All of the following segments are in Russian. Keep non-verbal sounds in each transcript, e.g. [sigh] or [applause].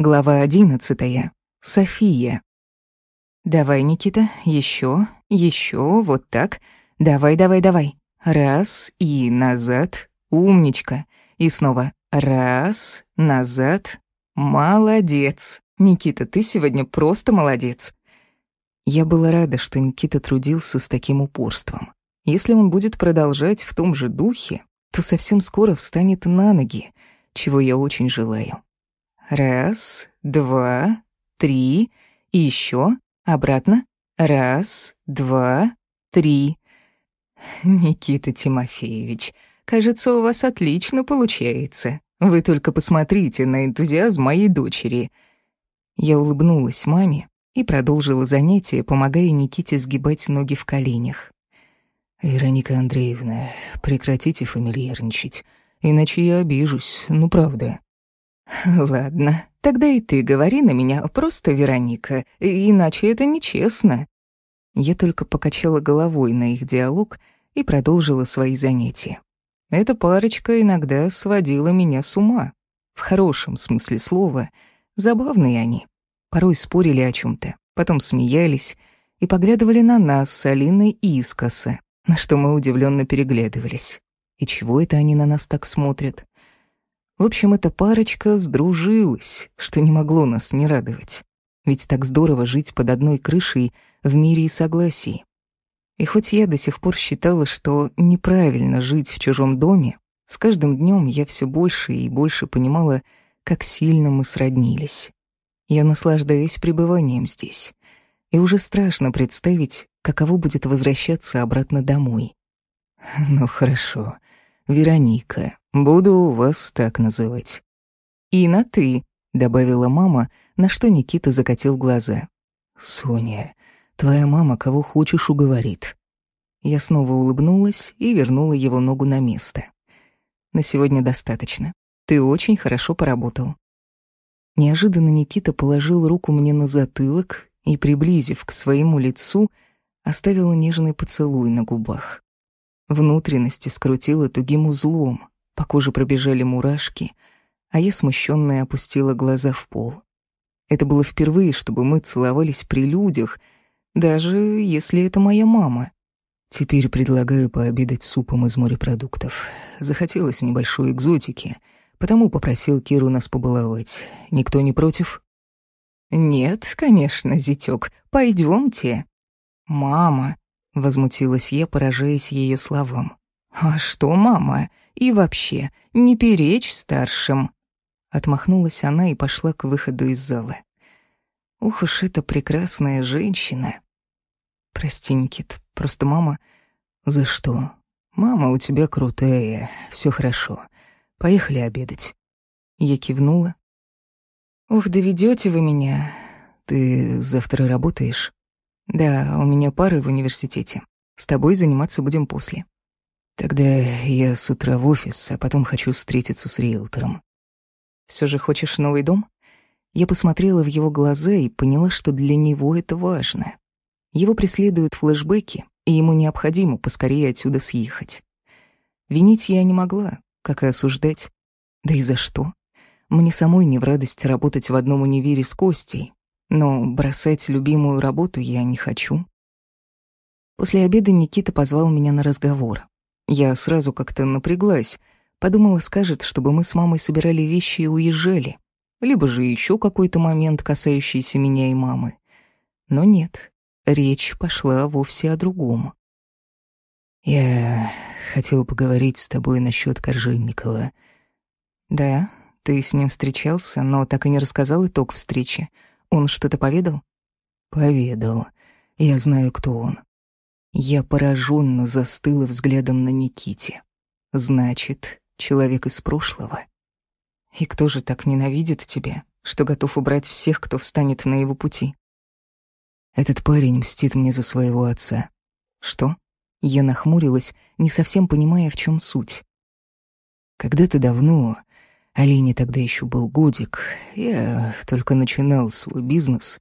Глава одиннадцатая. София. «Давай, Никита, еще, еще, вот так. Давай, давай, давай. Раз и назад. Умничка. И снова раз, назад. Молодец. Никита, ты сегодня просто молодец». Я была рада, что Никита трудился с таким упорством. Если он будет продолжать в том же духе, то совсем скоро встанет на ноги, чего я очень желаю. Раз, два, три, и еще, обратно. Раз, два, три. Никита Тимофеевич, кажется, у вас отлично получается. Вы только посмотрите на энтузиазм моей дочери. Я улыбнулась маме и продолжила занятие, помогая Никите сгибать ноги в коленях. «Вероника Андреевна, прекратите фамильярничать, иначе я обижусь, ну правда». «Ладно, тогда и ты говори на меня просто Вероника, иначе это нечестно». Я только покачала головой на их диалог и продолжила свои занятия. Эта парочка иногда сводила меня с ума. В хорошем смысле слова. Забавные они. Порой спорили о чем то потом смеялись и поглядывали на нас с Алиной искоса, на что мы удивленно переглядывались. И чего это они на нас так смотрят? В общем, эта парочка сдружилась, что не могло нас не радовать. Ведь так здорово жить под одной крышей в мире и согласии. И хоть я до сих пор считала, что неправильно жить в чужом доме, с каждым днем я все больше и больше понимала, как сильно мы сроднились. Я наслаждаюсь пребыванием здесь. И уже страшно представить, каково будет возвращаться обратно домой. [laughs] Ну хорошо, Вероника, буду вас так называть. И на «ты», — добавила мама, на что Никита закатил глаза. «Соня, твоя мама кого хочешь уговорит». Я снова улыбнулась и вернула его ногу на место. «На сегодня достаточно. Ты очень хорошо поработал». Неожиданно Никита положил руку мне на затылок и, приблизив к своему лицу, оставил нежный поцелуй на губах. Внутренности скрутило тугим узлом, по коже пробежали мурашки, а я смущенная опустила глаза в пол. Это было впервые, чтобы мы целовались при людях, даже если это моя мама. Теперь предлагаю пообедать супом из морепродуктов. Захотелось небольшой экзотики, потому попросил Киру нас побаловать. Никто не против? Нет, конечно, зятёк, пойдёмте. Мама, Возмутилась я, поражаясь ее словам. «А что, мама? И вообще, не перечь старшим!» Отмахнулась она и пошла к выходу из зала. «Ух уж эта прекрасная женщина!» «Прости, Никит, просто мама...» «За что?» «Мама у тебя крутая, все хорошо. Поехали обедать». Я кивнула. «Ух, доведете вы меня!» «Ты завтра работаешь?» Да, у меня пары в университете. С тобой заниматься будем после. Тогда я с утра в офис, а потом хочу встретиться с риэлтором. Все же хочешь новый дом? Я посмотрела в его глаза и поняла, что для него это важно. Его преследуют флешбеки, и ему необходимо поскорее отсюда съехать. Винить я не могла, как и осуждать. Да и за что? Мне самой не в радость работать в одном универе с Костей, но бросать любимую работу я не хочу. После обеда Никита позвал меня на разговор. Я сразу как-то напряглась, подумала, скажет, чтобы мы с мамой собирали вещи и уезжали, либо же еще какой-то момент, касающийся меня и мамы. Но нет, речь пошла вовсе о другом. «Я хотел поговорить с тобой насчет Коржинникова». «Да, ты с ним встречался, но так и не рассказал итог встречи. Он что-то поведал? Поведал. Я знаю, кто он. Я пораженно застыла взглядом на Никите. Значит, человек из прошлого. И кто же так ненавидит тебя, что готов убрать всех, кто встанет на его пути? Этот парень мстит мне за своего отца. Что? Я нахмурилась, не совсем понимая, в чем суть. Когда-то давно Алине тогда еще был годик, я только начинал свой бизнес.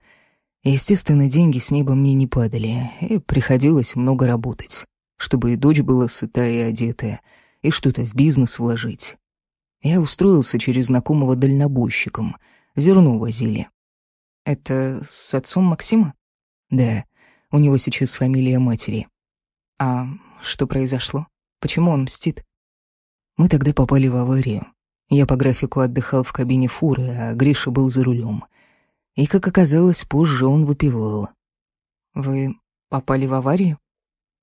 Естественно, деньги с неба мне не падали, и приходилось много работать, чтобы и дочь была сытая и одетая, и что-то в бизнес вложить. Я устроился через знакомого дальнобойщиком, Зерно возили. Это с отцом Максима? Да, у него сейчас фамилия матери. А что произошло? Почему он мстит? Мы тогда попали в аварию. Я по графику отдыхал в кабине фуры, а Гриша был за рулем. И, как оказалось, позже он выпивал. Вы попали в аварию?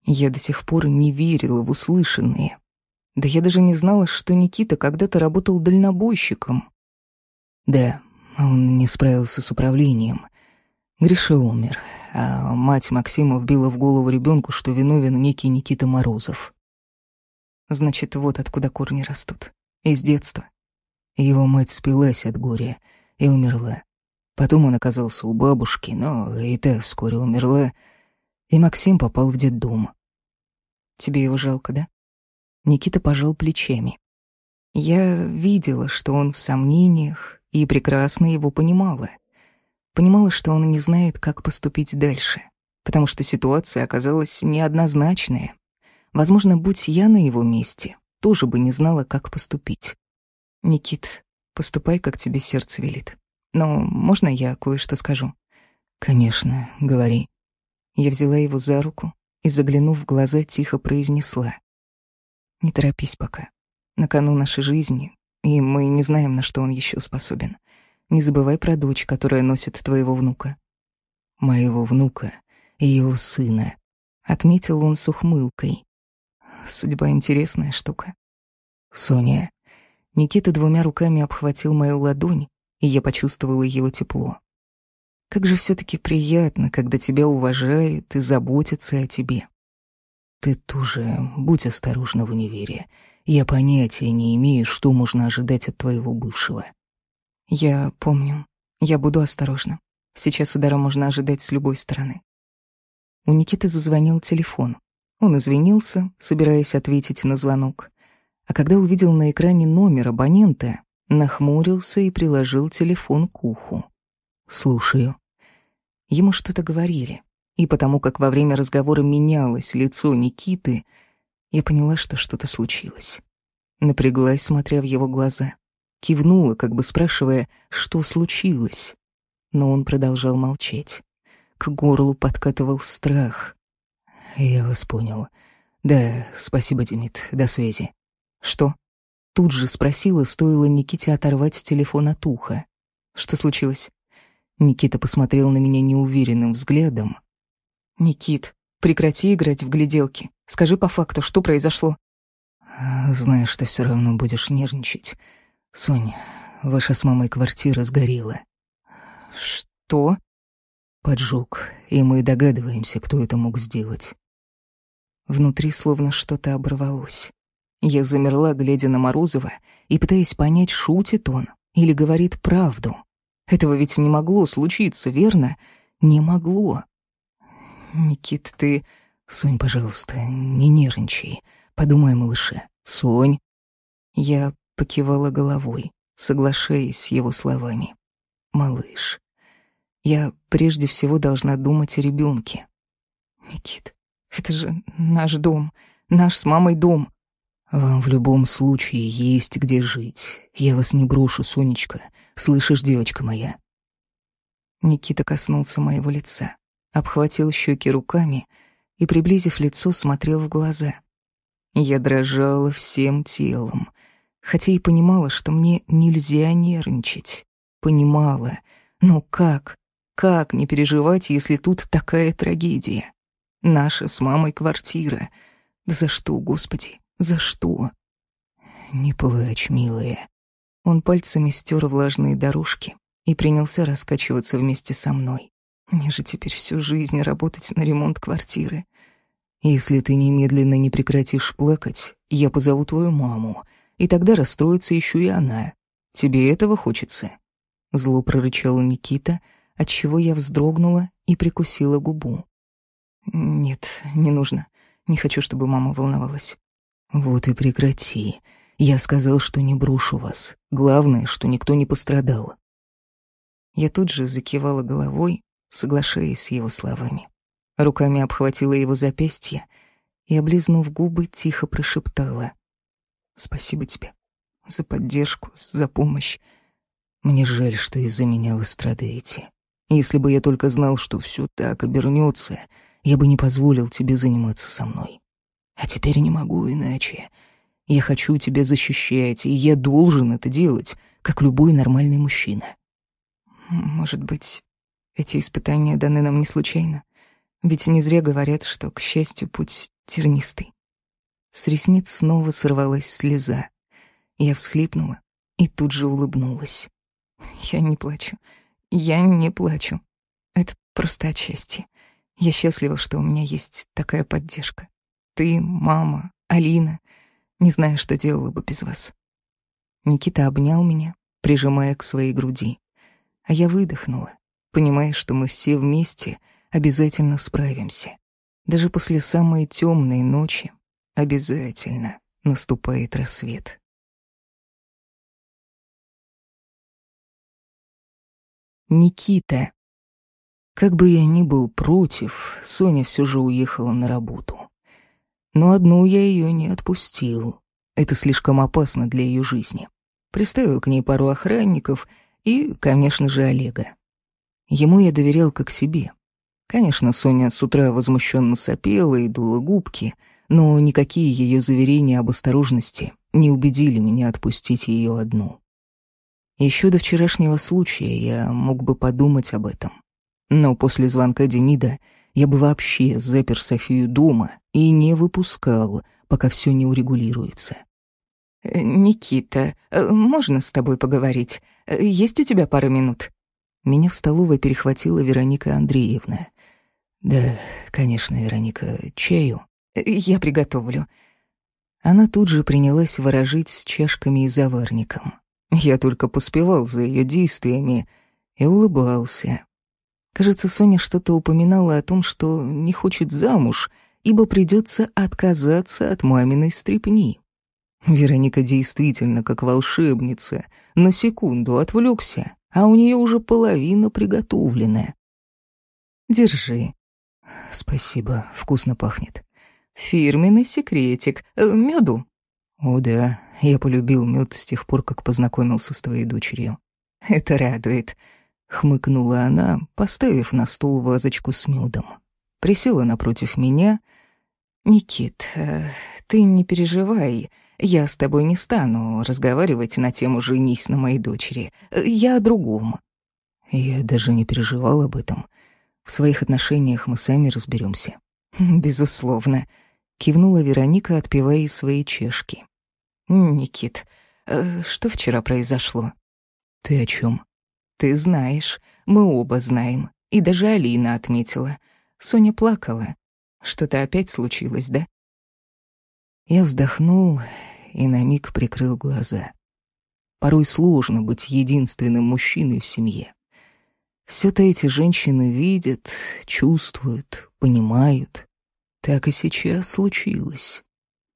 Я до сих пор не верила в услышанное. Да я даже не знала, что Никита когда-то работал дальнобойщиком. Да, он не справился с управлением. Гриша умер, а мать Максима вбила в голову ребенку, что виновен некий Никита Морозов. Значит, вот откуда корни растут. Из детства. Его мать спилась от горя и умерла. Потом он оказался у бабушки, но и та вскоре умерла, и Максим попал в детдом. Тебе его жалко, да? Никита пожал плечами. Я видела, что он в сомнениях, и прекрасно его понимала. Понимала, что он не знает, как поступить дальше, потому что ситуация оказалась неоднозначная. Возможно, будь я на его месте, тоже бы не знала, как поступить. «Никит, поступай, как тебе сердце велит. Но можно я кое-что скажу?» «Конечно, говори». Я взяла его за руку и, заглянув в глаза, тихо произнесла. Не торопись пока. На кону нашей жизни, и мы не знаем, на что он еще способен. Не забывай про дочь, которая носит твоего внука. Моего внука и его сына. Отметил он с ухмылкой. Судьба интересная штука. Соня. Никита двумя руками обхватил мою ладонь, и я почувствовала его тепло. Как же все таки приятно, когда тебя уважают и заботятся о тебе. Ты тоже будь осторожна в универе. Я понятия не имею, что можно ожидать от твоего бывшего. Я помню. Я буду осторожна. Сейчас удара можно ожидать с любой стороны. У Никиты зазвонил телефон. Он извинился, собираясь ответить на звонок. А когда увидел на экране номер абонента, нахмурился и приложил телефон к уху. «Слушаю». Ему что-то говорили. И потому как во время разговора менялось лицо Никиты, я поняла, что что-то случилось. Напряглась, смотря в его глаза. Кивнула, как бы спрашивая, что случилось. Но он продолжал молчать. К горлу подкатывал страх. «Я вас понял. Да, спасибо, Демид. До связи». «Что?» Тут же спросила, стоило Никите оторвать телефон от уха. «Что случилось?» Никита посмотрел на меня неуверенным взглядом, «Никит, прекрати играть в гляделки. Скажи по факту, что произошло?» «Знаешь, что все равно будешь нервничать. Соня, ваша с мамой квартира сгорела». «Что?» «Поджог, и мы догадываемся, кто это мог сделать». Внутри словно что-то оборвалось. Я замерла, глядя на Морозова, и пытаясь понять, шутит он или говорит правду. Этого ведь не могло случиться, верно? Не могло. «Никит, ты...» «Сонь, пожалуйста, не нервничай. Подумай о. Сонь...» Я покивала головой, соглашаясь с его словами. «Малыш, я прежде всего должна думать о ребенке. Никит, это же наш дом, наш с мамой дом. Вам в любом случае есть где жить. Я вас не брошу, Сонечка. Слышишь, девочка моя?» Никита коснулся моего лица обхватил щеки руками и, приблизив лицо, смотрел в глаза. Я дрожала всем телом, хотя и понимала, что мне нельзя нервничать. Понимала, но как, как не переживать, если тут такая трагедия? Наша с мамой квартира. Да за что, Господи, за что? Не плачь, милая. Он пальцами стер влажные дорожки и принялся раскачиваться вместе со мной. Мне же теперь всю жизнь работать на ремонт квартиры. Если ты немедленно не прекратишь плакать, я позову твою маму, и тогда расстроится еще и она. Тебе этого хочется?» Зло прорычал Никита, отчего я вздрогнула и прикусила губу. «Нет, не нужно. Не хочу, чтобы мама волновалась». «Вот и прекрати. Я сказал, что не брошу вас. Главное, что никто не пострадал». Я тут же закивала головой, соглашаясь с его словами. Руками обхватила его запястье и, облизнув губы, тихо прошептала. «Спасибо тебе за поддержку, за помощь. Мне жаль, что из-за меня вы страдаете. Если бы я только знал, что все так обернется, я бы не позволил тебе заниматься со мной. А теперь не могу иначе. Я хочу тебя защищать, и я должен это делать, как любой нормальный мужчина. Может быть, эти испытания даны нам не случайно? Ведь не зря говорят, что, к счастью, путь тернистый. С ресниц снова сорвалась слеза. Я всхлипнула и тут же улыбнулась. Я не плачу. Я не плачу. Это просто от счастья. Я счастлива, что у меня есть такая поддержка. Ты, мама, Алина. Не знаю, что делала бы без вас. Никита обнял меня, прижимая к своей груди. А я выдохнула, понимая, что мы все вместе обязательно справимся. Даже после самой темной ночи обязательно наступает рассвет. Никита. Как бы я ни был против, Соня все же уехала на работу. Но одну я ее не отпустил. Это слишком опасно для ее жизни. Приставил к ней пару охранников и, конечно же, Олега. Ему я доверял как себе. Конечно, Соня с утра возмущенно сопела и дула губки, но никакие ее заверения об осторожности не убедили меня отпустить ее одну. Еще до вчерашнего случая я мог бы подумать об этом. Но после звонка Демида я бы вообще запер Софию дома и не выпускал, пока все не урегулируется. Э, «Никита, э, можно с тобой поговорить? Э, есть у тебя пара минут?» Меня в столовой перехватила Вероника Андреевна. «Да, конечно, Вероника, чаю?» «Я приготовлю». Она тут же принялась ворожить с чашками и заварником. Я только поспевал за ее действиями и улыбался. Кажется, Соня что-то упоминала о том, что не хочет замуж, ибо придется отказаться от маминой стрипни. Вероника действительно как волшебница. На секунду отвлекся, а у нее уже половина приготовленная. Держи. Спасибо, вкусно пахнет. Фирменный секретик. Э, Меду. О да, я полюбил мед с тех пор, как познакомился с твоей дочерью. Это радует. Хмыкнула она, поставив на стол вазочку с медом. Присела напротив меня. «Никит, э, ты не переживай. Я с тобой не стану разговаривать на тему «женись на моей дочери». Я о другом». Я даже не переживал об этом. В своих отношениях мы сами разберемся. [laughs] «Безусловно», — кивнула Вероника, отпивая из своей чешки. «Никит, э, что вчера произошло?» «Ты о чем? «Ты знаешь, мы оба знаем, и даже Алина отметила. Соня плакала. Что-то опять случилось, да?» Я вздохнул и на миг прикрыл глаза. Порой сложно быть единственным мужчиной в семье. Все-то эти женщины видят, чувствуют, понимают. Так и сейчас случилось.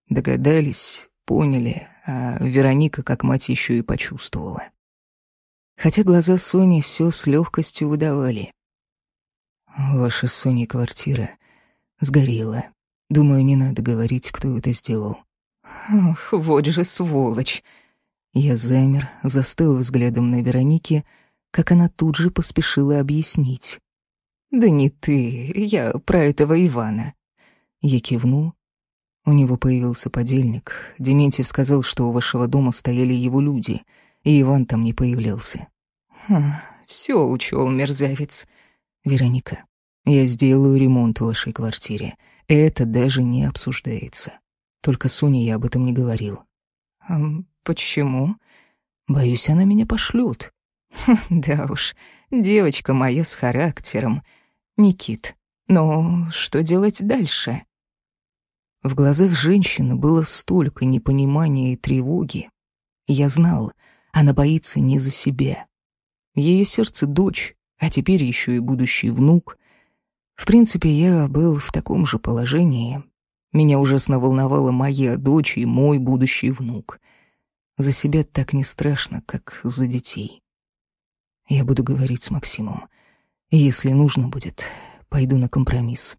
Догадались, поняли, а Вероника как мать еще и почувствовала. Хотя глаза Сони все с легкостью выдавали. Ваша Сони квартира сгорела. Думаю, не надо говорить, кто это сделал. Ох, вот же сволочь. Я замер, застыл взглядом на Веронике, как она тут же поспешила объяснить. «Да не ты, я про этого Ивана». Я кивнул. У него появился подельник. Дементьев сказал, что у вашего дома стояли его люди, и Иван там не появлялся. Хм, все учел мерзавец. Вероника, я сделаю ремонт в вашей квартире. Это даже не обсуждается. Только Соне я об этом не говорил. А почему? Боюсь, она меня пошлет. Да уж, девочка моя с характером. Никит, но что делать дальше? В глазах женщины было столько непонимания и тревоги. Я знал, она боится не за себя. Ее сердце дочь, а теперь еще и будущий внук. В принципе, я был в таком же положении. Меня ужасно волновала моя дочь и мой будущий внук. За себя так не страшно, как за детей. Я буду говорить с Максимом. Если нужно будет, пойду на компромисс.